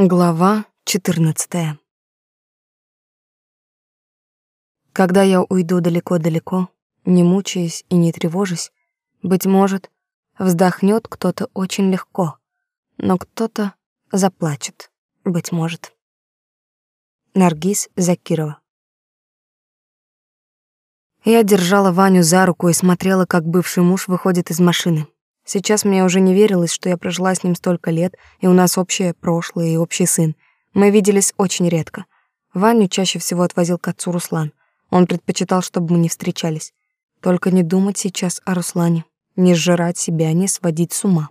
Глава 14. Когда я уйду далеко-далеко, не мучаясь и не тревожась, быть может, вздохнет кто-то очень легко, но кто-то заплачет, быть может. Наргиз Закирова. Я держала Ваню за руку и смотрела, как бывший муж выходит из машины. Сейчас мне уже не верилось, что я прожила с ним столько лет, и у нас общее прошлое и общий сын. Мы виделись очень редко. Ваню чаще всего отвозил к отцу Руслан. Он предпочитал, чтобы мы не встречались. Только не думать сейчас о Руслане, не сжирать себя, не сводить с ума.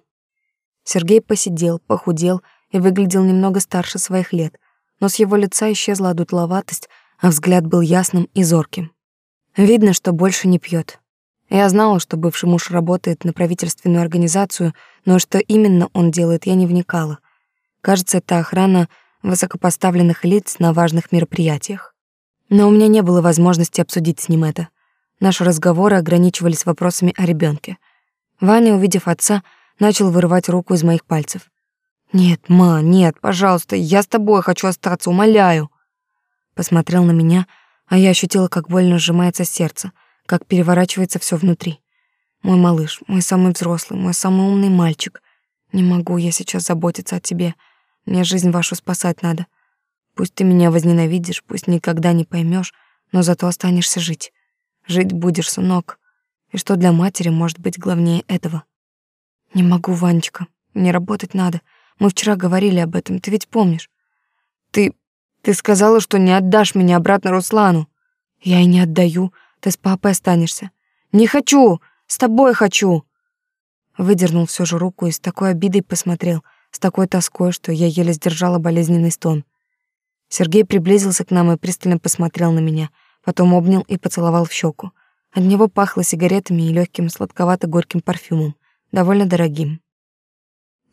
Сергей посидел, похудел и выглядел немного старше своих лет, но с его лица исчезла одутловатость, а взгляд был ясным и зорким. Видно, что больше не пьет. Я знала, что бывший муж работает на правительственную организацию, но что именно он делает, я не вникала. Кажется, это охрана высокопоставленных лиц на важных мероприятиях. Но у меня не было возможности обсудить с ним это. Наши разговоры ограничивались вопросами о ребенке. Ваня, увидев отца, начал вырывать руку из моих пальцев. «Нет, ма, нет, пожалуйста, я с тобой хочу остаться, умоляю». Посмотрел на меня, а я ощутила, как больно сжимается сердце — как переворачивается все внутри. Мой малыш, мой самый взрослый, мой самый умный мальчик. Не могу я сейчас заботиться о тебе. Мне жизнь вашу спасать надо. Пусть ты меня возненавидишь, пусть никогда не поймешь, но зато останешься жить. Жить будешь, сынок. И что для матери может быть главнее этого? Не могу, Ванечка. Мне работать надо. Мы вчера говорили об этом, ты ведь помнишь? Ты ты сказала, что не отдашь меня обратно Руслану. Я и не отдаю. Ты с папой останешься. Не хочу, с тобой хочу. Выдернул все же руку и с такой обидой посмотрел, с такой тоской, что я еле сдержала болезненный стон. Сергей приблизился к нам и пристально посмотрел на меня, потом обнял и поцеловал в щеку. От него пахло сигаретами и легким сладковато-горьким парфюмом, довольно дорогим.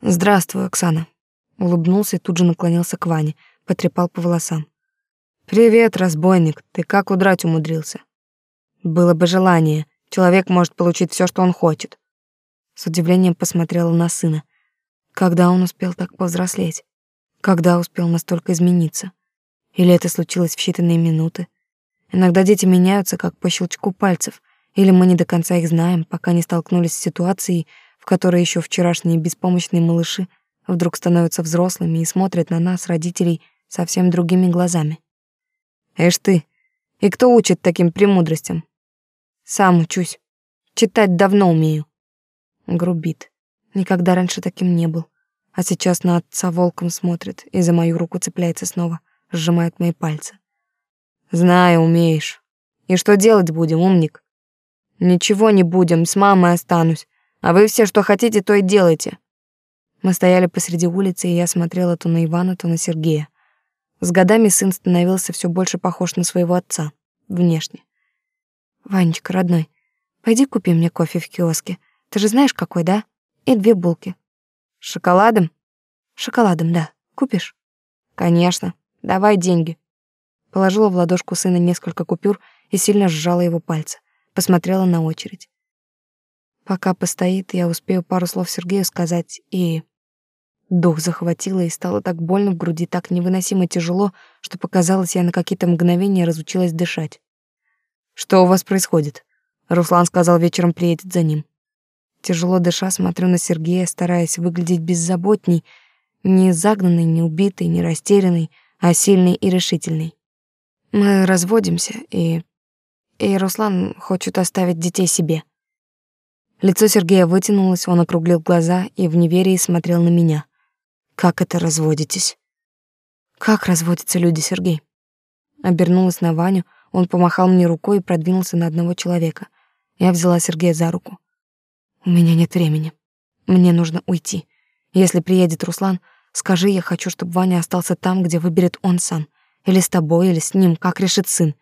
«Здравствуй, Оксана», — улыбнулся и тут же наклонился к Ване, потрепал по волосам. «Привет, разбойник, ты как удрать умудрился?» Было бы желание, человек может получить все, что он хочет. С удивлением посмотрела на сына. Когда он успел так повзрослеть? Когда успел настолько измениться? Или это случилось в считанные минуты? Иногда дети меняются, как по щелчку пальцев, или мы не до конца их знаем, пока не столкнулись с ситуацией, в которой еще вчерашние беспомощные малыши вдруг становятся взрослыми и смотрят на нас, родителей, совсем другими глазами. Эш ты, и кто учит таким премудростям? Сам учусь. Читать давно умею. Грубит. Никогда раньше таким не был. А сейчас на отца волком смотрит и за мою руку цепляется снова, сжимает мои пальцы. Знаю, умеешь. И что делать будем, умник? Ничего не будем, с мамой останусь. А вы все, что хотите, то и делайте. Мы стояли посреди улицы, и я смотрела то на Ивана, то на Сергея. С годами сын становился все больше похож на своего отца, внешне. Ванечка, родной, пойди купи мне кофе в киоске. Ты же знаешь, какой, да? И две булки. Шоколадом? Шоколадом, да. Купишь? Конечно. Давай деньги. Положила в ладошку сына несколько купюр и сильно сжала его пальцы. Посмотрела на очередь. Пока постоит, я успею пару слов Сергею сказать и... Дух захватило и стало так больно в груди, так невыносимо тяжело, что показалось, я на какие-то мгновения разучилась дышать. Что у вас происходит? Руслан сказал, вечером приедет за ним. Тяжело дыша, смотрю на Сергея, стараясь выглядеть беззаботней, не загнанный, не убитый, не растерянный, а сильный и решительный. Мы разводимся, и... И Руслан хочет оставить детей себе. Лицо Сергея вытянулось, он округлил глаза и в неверии смотрел на меня. Как это разводитесь? Как разводятся люди, Сергей? Обернулась на Ваню, он помахал мне рукой и продвинулся на одного человека. Я взяла Сергея за руку. У меня нет времени. Мне нужно уйти. Если приедет Руслан, скажи, я хочу, чтобы Ваня остался там, где выберет он сам. Или с тобой, или с ним, как решит сын.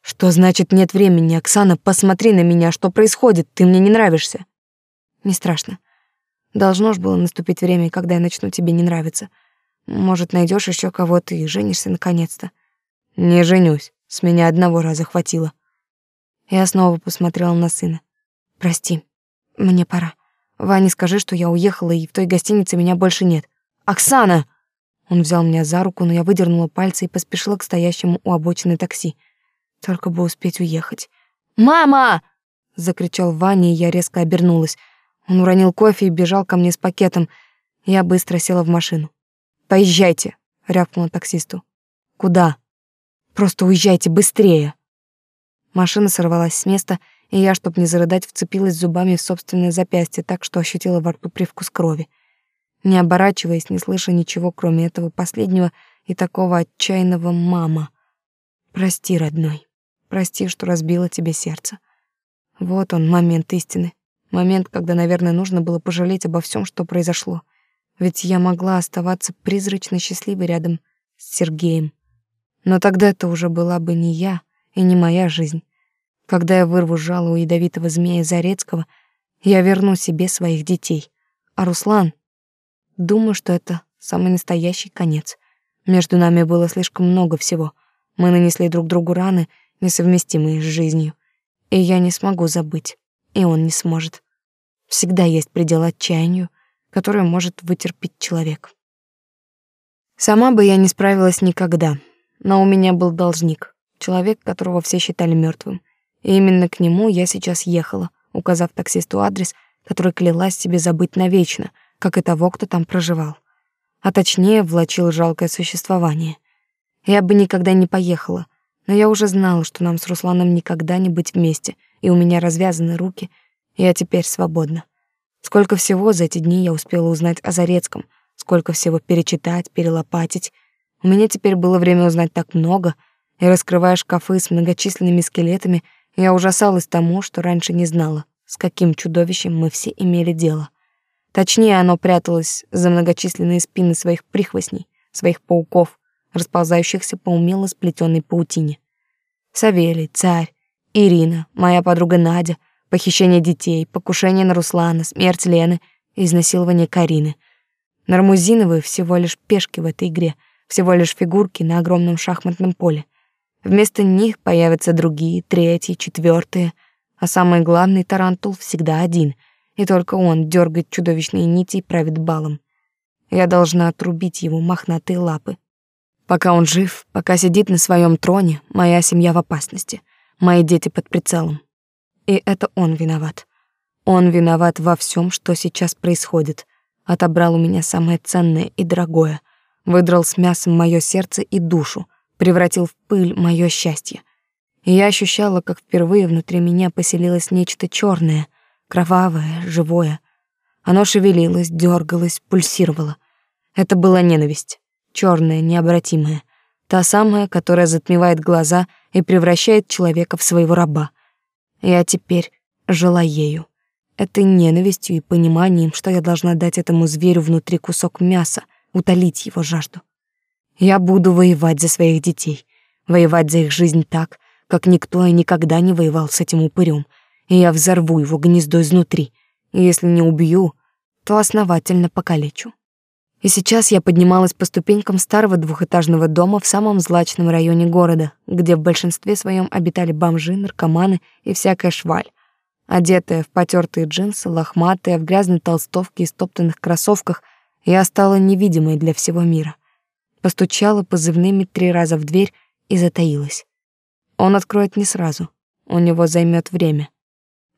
Что значит нет времени, Оксана? Посмотри на меня, что происходит? Ты мне не нравишься. Не страшно. Должно ж было наступить время, когда я начну тебе не нравиться. Может, найдешь еще кого-то и женишься наконец-то. Не женюсь. С меня одного раза хватило. Я снова посмотрела на сына. Прости, мне пора. Ване скажи, что я уехала, и в той гостинице меня больше нет. Оксана! Он взял меня за руку, но я выдернула пальцы и поспешила к стоящему у обочины такси. Только бы успеть уехать. «Мама!» — закричал Ваня, и я резко обернулась. Он уронил кофе и бежал ко мне с пакетом. Я быстро села в машину. «Поезжайте!» — рявкнула таксисту. «Куда?» «Просто уезжайте быстрее!» Машина сорвалась с места, и я, чтоб не зарыдать, вцепилась зубами в собственное запястье так, что ощутила во рту привкус крови. Не оборачиваясь, не слыша ничего, кроме этого последнего и такого отчаянного «мама». «Прости, родной, прости, что разбила тебе сердце». Вот он, момент истины. Момент, когда, наверное, нужно было пожалеть обо всем, что произошло. Ведь я могла оставаться призрачно счастливой рядом с Сергеем. Но тогда это уже была бы не я и не моя жизнь. Когда я вырву жало у ядовитого змея Зарецкого, я верну себе своих детей. А Руслан... Думаю, что это самый настоящий конец. Между нами было слишком много всего. Мы нанесли друг другу раны, несовместимые с жизнью. И я не смогу забыть, и он не сможет. Всегда есть предел отчаянию, который может вытерпеть человек. Сама бы я не справилась никогда, но у меня был должник, человек, которого все считали мертвым. И именно к нему я сейчас ехала, указав таксисту адрес, который клялась себе забыть навечно, как и того, кто там проживал. А точнее, влачил жалкое существование. Я бы никогда не поехала, но я уже знала, что нам с Русланом никогда не быть вместе, и у меня развязаны руки, и я теперь свободна. Сколько всего за эти дни я успела узнать о Зарецком, сколько всего перечитать, перелопатить. У меня теперь было время узнать так много, и раскрывая шкафы с многочисленными скелетами — я ужасалась тому, что раньше не знала, с каким чудовищем мы все имели дело. Точнее, оно пряталось за многочисленные спины своих прихвостней, своих пауков, расползающихся по умело сплетенной паутине. Савелий, царь, Ирина, моя подруга Надя, похищение детей, покушение на Руслана, смерть Лены изнасилование Карины. Нармузиновы всего лишь пешки в этой игре, всего лишь фигурки на огромном шахматном поле — Вместо них появятся другие, третьи, четвертые, а самый главный тарантул всегда один, и только он дергает чудовищные нити и правит балом. Я должна отрубить его мохнатые лапы. Пока он жив, пока сидит на своем троне, моя семья в опасности, мои дети под прицелом. И это он виноват. Он виноват во всем, что сейчас происходит. Отобрал у меня самое ценное и дорогое, выдрал с мясом мое сердце и душу — превратил в пыль мое счастье. И я ощущала, как впервые внутри меня поселилось нечто черное, кровавое, живое. Оно шевелилось, дергалось, пульсировало. Это была ненависть, черная, необратимая, та самая, которая затмевает глаза и превращает человека в своего раба. Я теперь жила ею, этой ненавистью и пониманием, что я должна дать этому зверю внутри кусок мяса, утолить его жажду. Я буду воевать за своих детей, воевать за их жизнь так, как никто и никогда не воевал с этим упырем, и я взорву его гнездо изнутри, если не убью, то основательно покалечу. И сейчас я поднималась по ступенькам старого двухэтажного дома в самом злачном районе города, где в большинстве своем обитали бомжи, наркоманы и всякая шваль. Одетая в потертые джинсы, лохматая, в грязной толстовке и стоптанных кроссовках, я стала невидимой для всего мира постучала позывными три раза в дверь и затаилась. Он откроет не сразу, у него займет время,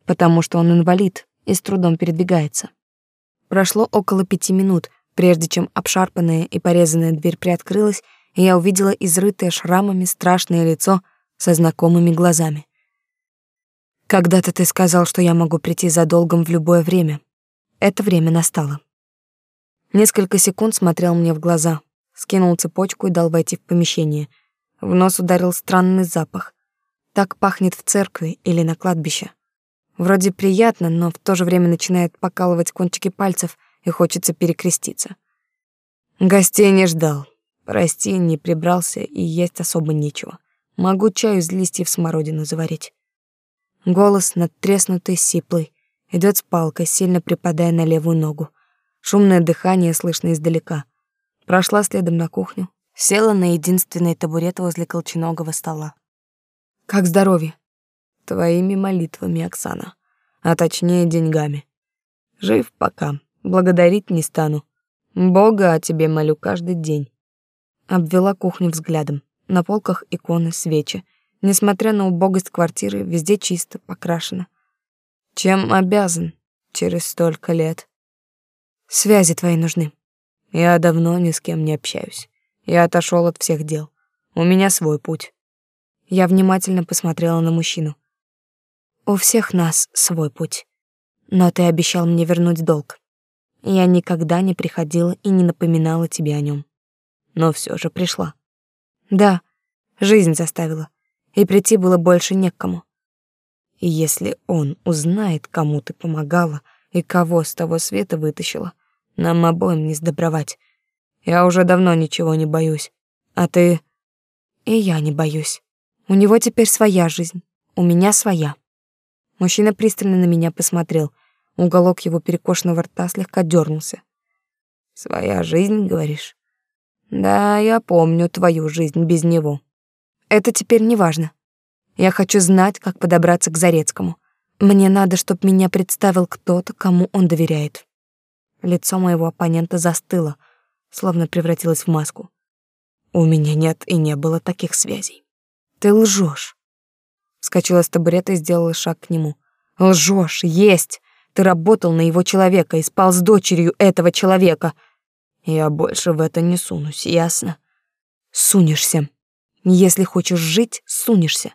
потому что он инвалид и с трудом передвигается. Прошло около пяти минут, прежде чем обшарпанная и порезанная дверь приоткрылась, и я увидела изрытое шрамами страшное лицо со знакомыми глазами. Когда-то ты сказал, что я могу прийти за долгом в любое время. Это время настало. Несколько секунд смотрел мне в глаза, скинул цепочку и дал войти в помещение. В нос ударил странный запах. Так пахнет в церкви или на кладбище. Вроде приятно, но в то же время начинает покалывать кончики пальцев и хочется перекреститься. Гостей не ждал. Прости, не прибрался и есть особо нечего. Могу чаю из листьев смородины заварить. Голос надтреснутый, сиплый, идет с палкой, сильно припадая на левую ногу. Шумное дыхание слышно издалека. Прошла следом на кухню, села на единственный табурет возле колченогого стола. «Как здоровье?» «Твоими молитвами, Оксана. А точнее, деньгами. Жив пока, благодарить не стану. Бога о тебе молю каждый день, Обвела кухню взглядом. На полках иконы, свечи. Несмотря на убогость квартиры, везде чисто, покрашено. Чем обязан через столько лет? Связи твои нужны. Я давно ни с кем не общаюсь. Я отошел от всех дел. У меня свой путь. Я внимательно посмотрела на мужчину. У всех нас свой путь. Но ты обещал мне вернуть долг. Я никогда не приходила и не напоминала тебе о нем. Но все же пришла. Да, жизнь заставила. И прийти было больше некому. И если он узнает, кому ты помогала и кого с того света вытащила, нам обоим не сдобровать. Я уже давно ничего не боюсь. А ты... И я не боюсь. У него теперь своя жизнь, у меня своя. Мужчина пристально на меня посмотрел. Уголок его перекошенного рта слегка дернулся. «Своя жизнь, говоришь?» «Да, я помню твою жизнь без него. Это теперь не важно. Я хочу знать, как подобраться к Зарецкому. Мне надо, чтобы меня представил кто-то, кому он доверяет». Лицо моего оппонента застыло, словно превратилось в маску. «У меня нет и не было таких связей. Ты лжешь. Вскочила с табурета и сделала шаг к нему. Лжешь, есть. Ты работал на его человека и спал с дочерью этого человека. Я больше в это не сунусь, ясно? Сунешься. Если хочешь жить, сунешься.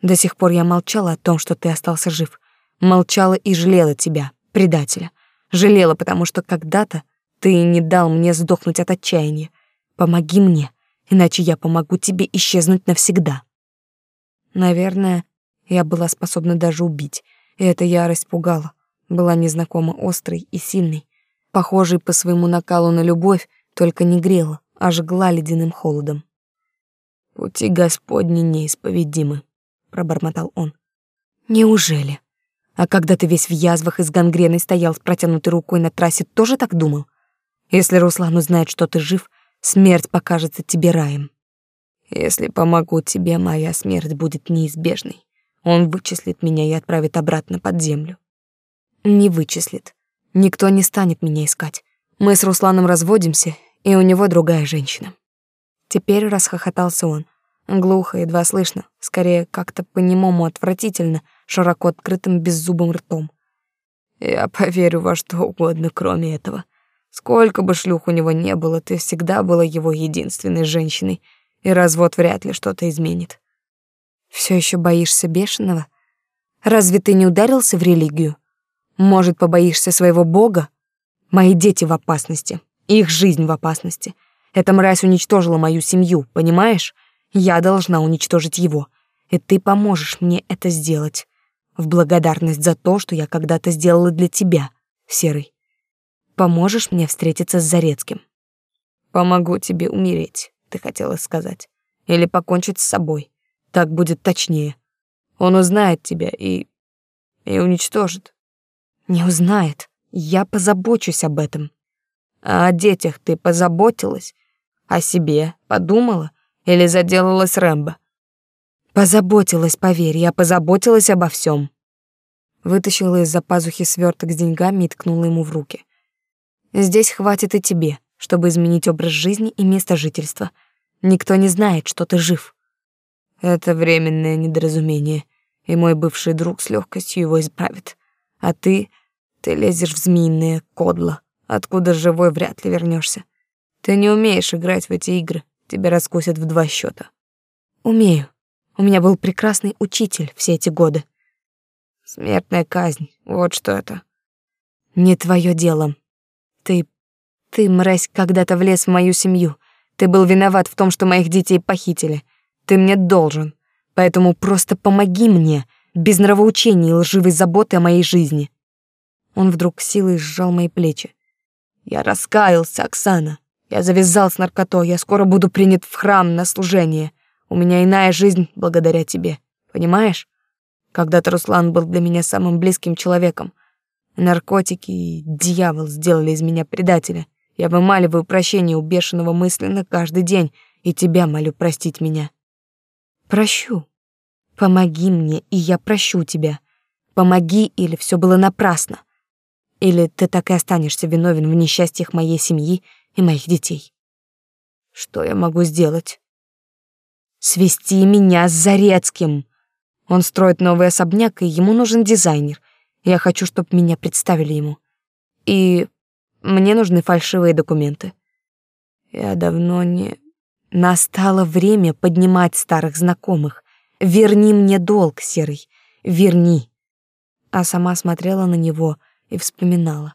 До сих пор я молчала о том, что ты остался жив. Молчала и жалела тебя, предателя. Жалела, потому что когда-то ты не дал мне сдохнуть от отчаяния. Помоги мне, иначе я помогу тебе исчезнуть навсегда. Наверное, я была способна даже убить, и эта ярость пугала. Была незнакомо острой и сильной, похожей по своему накалу на любовь, только не грела, а жгла ледяным холодом. «Пути Господни неисповедимы», — пробормотал он. «Неужели? А когда ты весь в язвах и с гангреной стоял с протянутой рукой на трассе, тоже так думал? Если Руслан узнает, что ты жив, смерть покажется тебе раем». Если помогу тебе, моя смерть будет неизбежной. Он вычислит меня и отправит обратно под землю. Не вычислит. Никто не станет меня искать. Мы с Русланом разводимся, и у него другая женщина. Теперь расхохотался он. Глухо, едва слышно, скорее как-то по-немому отвратительно, широко открытым беззубым ртом. Я поверю во что угодно, кроме этого. Сколько бы шлюх у него не было, ты всегда была его единственной женщиной — и развод вряд ли что-то изменит. Все еще боишься бешеного? Разве ты не ударился в религию? Может, побоишься своего бога? Мои дети в опасности, их жизнь в опасности. Эта мразь уничтожила мою семью, понимаешь? Я должна уничтожить его, и ты поможешь мне это сделать. В благодарность за то, что я когда-то сделала для тебя, Серый. Поможешь мне встретиться с Зарецким? Помогу тебе умереть ты хотела сказать. Или покончить с собой. Так будет точнее. Он узнает тебя и... и уничтожит. Не узнает. Я позабочусь об этом. А о детях ты позаботилась? О себе подумала? Или заделалась Рэмбо? Позаботилась, поверь, я позаботилась обо всем. Вытащила из-за пазухи сверток с деньгами и ткнула ему в руки. Здесь хватит и тебе чтобы изменить образ жизни и место жительства. Никто не знает, что ты жив. Это временное недоразумение, и мой бывший друг с легкостью его исправит. А ты, ты лезешь в змеиное кодло, откуда живой вряд ли вернешься. Ты не умеешь играть в эти игры, тебя раскусят в два счета. Умею. У меня был прекрасный учитель все эти годы. Смертная казнь, вот что это. Не твое дело. Ты ты, мразь, когда-то влез в мою семью. Ты был виноват в том, что моих детей похитили. Ты мне должен. Поэтому просто помоги мне, без нравоучений и лживой заботы о моей жизни. Он вдруг силой сжал мои плечи. Я раскаялся, Оксана. Я завязал с наркотой. Я скоро буду принят в храм на служение. У меня иная жизнь благодаря тебе. Понимаешь? Когда-то Руслан был для меня самым близким человеком. Наркотики и дьявол сделали из меня предателя. Я вымаливаю прощение у бешеного мысленно каждый день, и тебя молю простить меня. Прощу. Помоги мне, и я прощу тебя. Помоги, или все было напрасно. Или ты так и останешься виновен в несчастьях моей семьи и моих детей. Что я могу сделать? Свести меня с Зарецким. Он строит новый особняк, и ему нужен дизайнер. Я хочу, чтобы меня представили ему. И мне нужны фальшивые документы. Я давно не... Настало время поднимать старых знакомых. Верни мне долг, Серый, верни. А сама смотрела на него и вспоминала.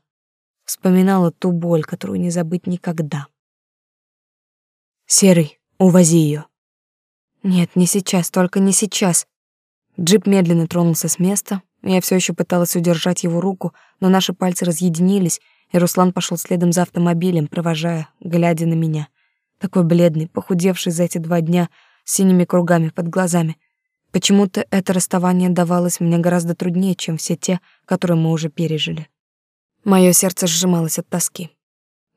Вспоминала ту боль, которую не забыть никогда. Серый, увози ее. Нет, не сейчас, только не сейчас. Джип медленно тронулся с места. Я все еще пыталась удержать его руку, но наши пальцы разъединились, и Руслан пошел следом за автомобилем, провожая, глядя на меня. Такой бледный, похудевший за эти два дня, с синими кругами под глазами. Почему-то это расставание давалось мне гораздо труднее, чем все те, которые мы уже пережили. Мое сердце сжималось от тоски.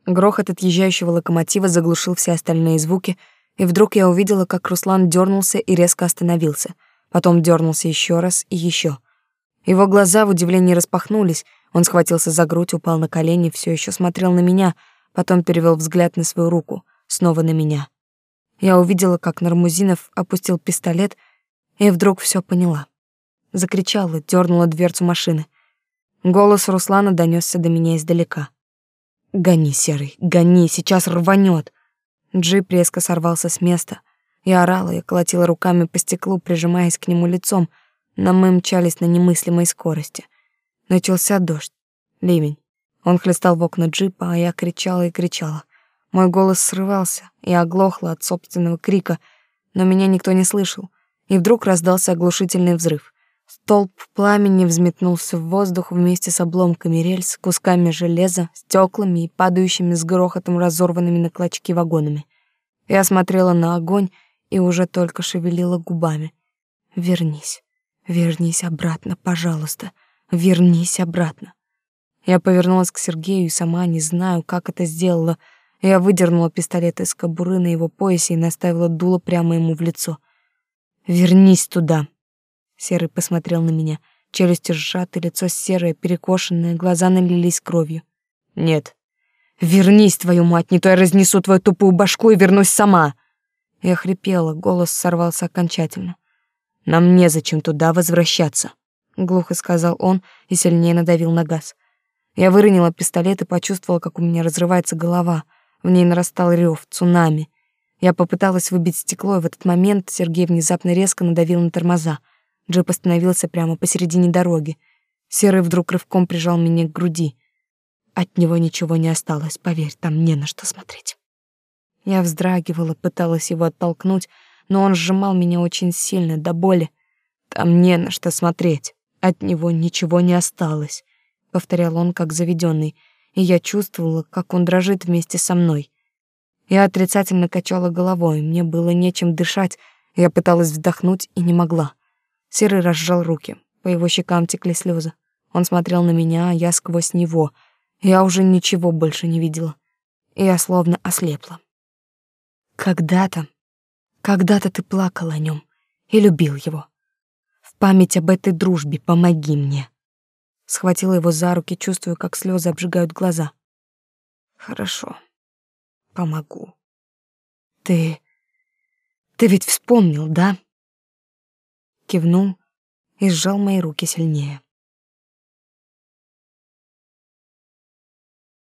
Грохот отъезжающего локомотива заглушил все остальные звуки, и вдруг я увидела, как Руслан дернулся и резко остановился. Потом дернулся еще раз и еще. Его глаза в удивлении распахнулись, он схватился за грудь, упал на колени, все еще смотрел на меня, потом перевел взгляд на свою руку, снова на меня. Я увидела, как Нармузинов опустил пистолет, и вдруг все поняла. Закричала, дернула дверцу машины — Голос Руслана донесся до меня издалека. «Гони, Серый, гони, сейчас рванет!» Джип резко сорвался с места. Я орала и колотила руками по стеклу, прижимаясь к нему лицом, но мы мчались на немыслимой скорости. Начался дождь, ливень. Он хлестал в окна джипа, а я кричала и кричала. Мой голос срывался, я оглохла от собственного крика, но меня никто не слышал. И вдруг раздался оглушительный взрыв. Столб пламени взметнулся в воздух вместе с обломками рельс, кусками железа, стеклами и падающими с грохотом разорванными на клочки вагонами. Я смотрела на огонь и уже только шевелила губами. «Вернись, вернись обратно, пожалуйста, вернись обратно». Я повернулась к Сергею и сама не знаю, как это сделала. Я выдернула пистолет из кобуры на его поясе и наставила дуло прямо ему в лицо. «Вернись туда!» Серый посмотрел на меня. Челюсти сжаты, лицо серое, перекошенное, глаза налились кровью. «Нет. Вернись, твою мать, не то я разнесу твою тупую башку и вернусь сама!» Я хрипела, голос сорвался окончательно. «Нам незачем туда возвращаться», — глухо сказал он и сильнее надавил на газ. Я выронила пистолет и почувствовала, как у меня разрывается голова. В ней нарастал рев, цунами. Я попыталась выбить стекло, и в этот момент Сергей внезапно резко надавил на тормоза — Джип остановился прямо посередине дороги. Серый вдруг рывком прижал меня к груди. От него ничего не осталось, поверь, там не на что смотреть. Я вздрагивала, пыталась его оттолкнуть, но он сжимал меня очень сильно, до боли. Там не на что смотреть, от него ничего не осталось, повторял он как заведенный, и я чувствовала, как он дрожит вместе со мной. Я отрицательно качала головой, мне было нечем дышать, я пыталась вдохнуть и не могла. Серый разжал руки. По его щекам текли слезы. Он смотрел на меня, а я сквозь него. Я уже ничего больше не видела. Я словно ослепла. Когда-то, когда-то ты плакал о нем и любил его. В память об этой дружбе помоги мне. Схватила его за руки, чувствуя, как слезы обжигают глаза. Хорошо. Помогу. Ты... Ты ведь вспомнил, да? Кивнул и сжал мои руки сильнее.